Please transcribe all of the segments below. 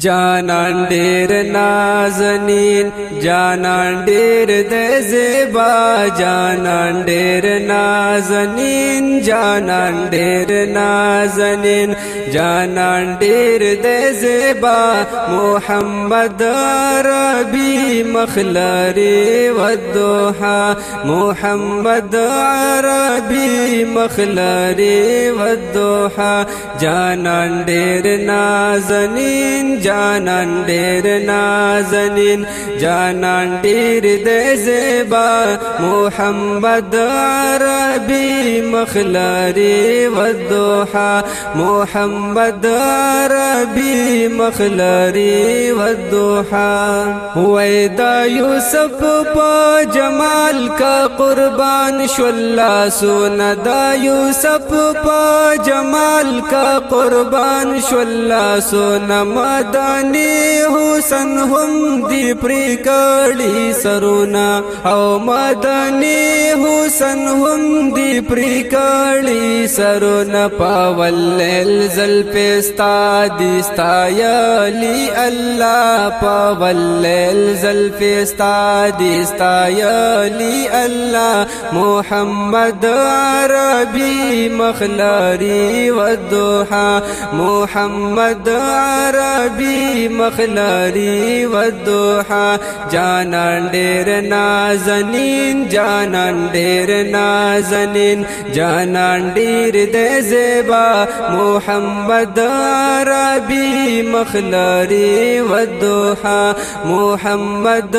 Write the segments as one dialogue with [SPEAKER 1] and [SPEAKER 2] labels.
[SPEAKER 1] جانان ډیر نازنین جانان ډیر د زیبا جانان ډیر نازنین جانان ډیر نازنین جانان ډیر د زیبا محمد عربي مخلري ودوها محمد عربي مخلري ودوها جانان ډیر نازنین جانان ډیر نازنین جانان ډیر د زیبا محمد عربي مخلاري والضحى محمد عربي مخلاري والضحى هو دا يوسف په جمال کا قربان شولا سونا دا يوسف په جمال کا قربان شولا سونا مد مدانی حسن هم دی پری کړي سرونا او مدانی حسن هم دی پری کړي سرونا پاول لیل زل پستا دی الله پاول لیل زل پستا لي الله محمد عربي مخلاري والضحى محمد عربي نبی مخلاری و دوحا جانان ډیر نازنین جانان ډیر نازنین جانان ډیر د زیبا محمد ربی مخلاری و دوحا محمد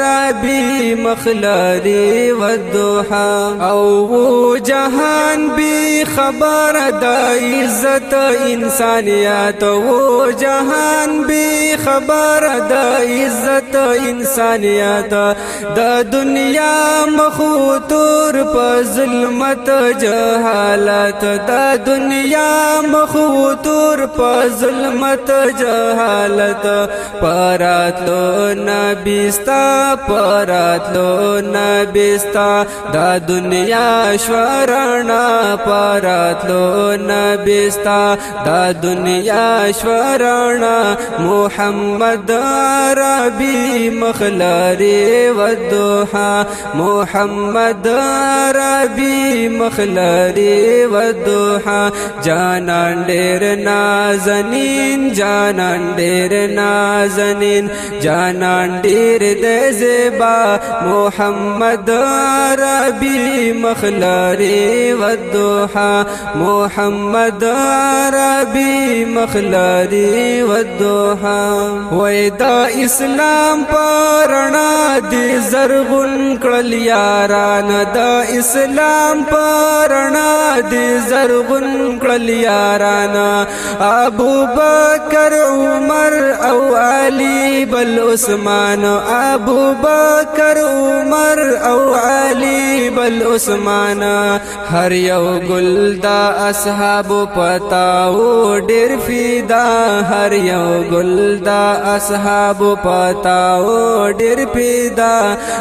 [SPEAKER 1] ربی مخلاری و دوحا او جهان بی خبر د عزت انسانیت او جهان جهان بی خبر د عزت انسانیت د دنیا مخوتور په ظلمت جهالت د دنیا مخوتور په ظلمت جهالت پراتلو نبیستا پراتلو نبیستا د دنیا شورنا پراتلو نبیستا د دنیا شورنا محمد عربي مخلاري والدوحة محمد عربي مخلاري والدوحة جانان دير نازنين جانان دير نازنين جانان دير دزبا محمد عربي مخلاري والدوحة محمد عربي مخلاري والدوحة والدوها وای دا اسلام پرانا دی زرغون کړل یاران دا اسلام پرانا دی زرغون کړل یاران ابو بکر عمر او علی بل عثمان ابو بکر عمر او علی بل عثمان هر یو ګل دا اصحاب پتاو ډیر فیدا هر बुलदा असाबो पाताऊं ॾेर पीदा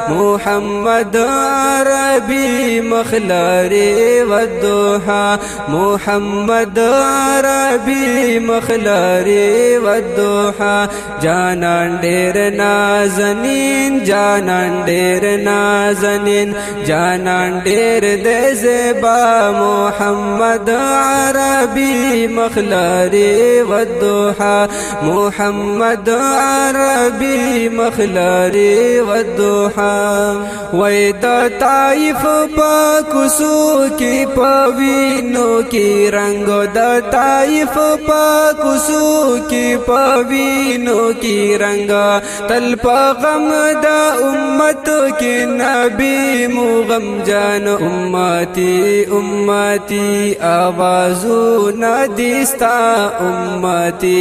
[SPEAKER 1] मोहम्मद दुआ बिली मखलरे वदोहा मोहम्मद दुआरा बिली मखलारीे वदोहा जर नाज़नीन जान ॾेर नाज़नीन जान ॾेर जेज़ेबा मोहम्मद दुवारा बिली मखलारीे वदोहा محمد عربي مخلاری ودوحا وای د طائف پاکسو کی پوینو کی رنگ د طائف پاکسو کی پوینو کی رنگ تل غم د امت کی نبی مو غم جان امتی امتی आवाजो नदिस्ता उम्मति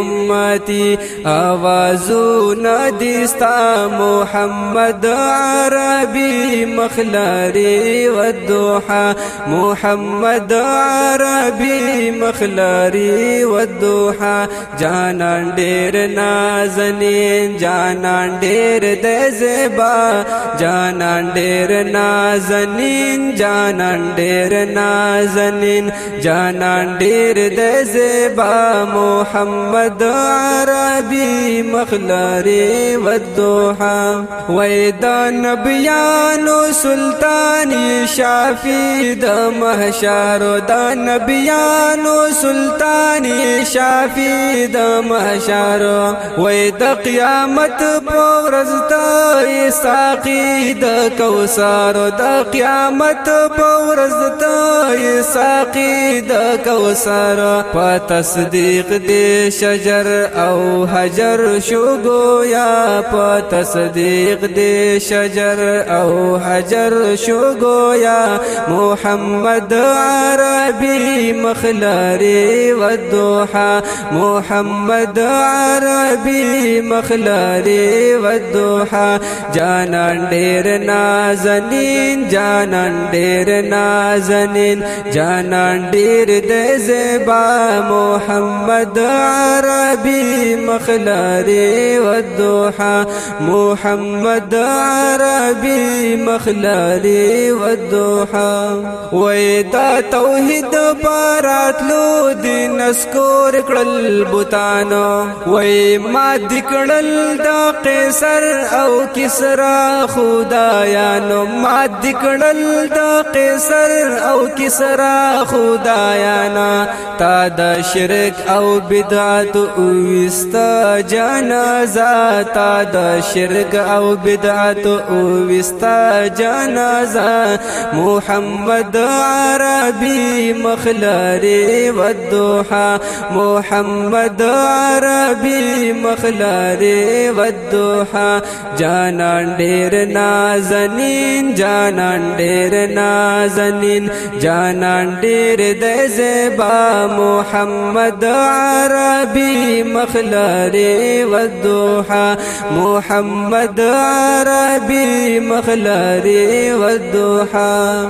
[SPEAKER 1] उम्मति आवाजो न دستا محمد عربي مخلاري والدوحة محمد عربي مخلاري والدوحة جانان ډېر نازنين جانان ډېر د زبا جانان ډېر نازنين جانان ډېر نازنين جانان ډېر د زبا محمد عربي مخلاري والدوحة ويدا نبيان سلطاني شافي دا محشر د نبيان سلطاني شافي دا محشر ويدا قیامت بورزتا ساقي دا كوسار د قیامت بورزتا ساقي دا كوسار فتصديق دي شجر او حجر شو گویا په تصدیق دی شجر او حجر شو گویا محمد عربي مخلاري والضحى محمد عربي مخلاري والضحى جانان ډیر نازنین جانان ډیر نازنین جانان ډیر د زبا محمد عربي مخلاري والضحى الضحى محمد عربي مخلالي والضحى ويدا توحيد بارات لو دي نسكور کړل بوتانو وای ما دکړل دا قیصر او کسرا خدایانو ما دکړل دا قیصر او کسرا خدایانا تا د شرک او بدعت او وستا جنازه تا د شرک او بدعت او وستا جنازه محمد عربي مخلاري والدوحه محمد عربي مخلاري والدوحه جانان ډیر نازنین جانان ډیر نازنین جانان ډیر د زبا محمد عربي مخلاري والدوحه محمد عربي مخلاري والدوحا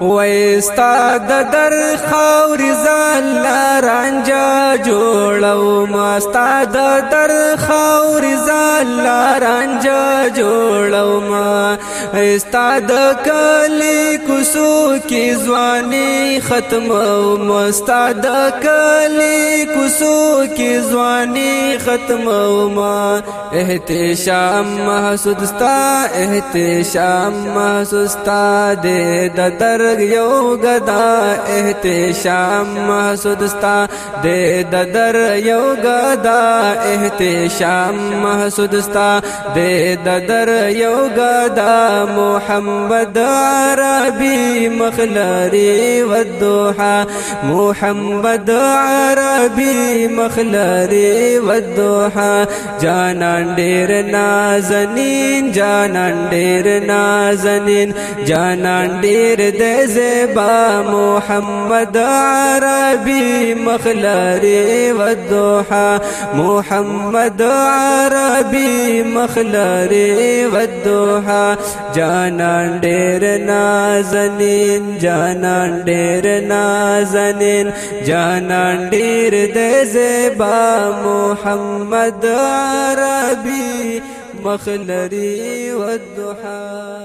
[SPEAKER 1] ويستا در خاور زان لارانجا جوړو ما ستا در خاور زان لارانجا جوړو ما ستا د کلی کوسو کې ځواني ختم او ما ستا د کلی کوسو کې ځواني ختم او ما احتشام محسود ستا احتشام محسود ستا دې د درګ یو غدا احتشام محسود ستا دې د در یو غدا احتشام محسود ستا دې د در یو غدا محمد عربي مخلري والدوحه محمد عربي مخلري والدوحه جانان جانان ډیر نازنین جانان ډیر نازنین جانان ډیر د زبا محمد عربي مخلاري والضحى محمد عربي مخلاري والضحى جانان ډیر نازنین جانان ډیر نازنین جانان ډیر د زبا محمد عربي بي مخلري لري والضحى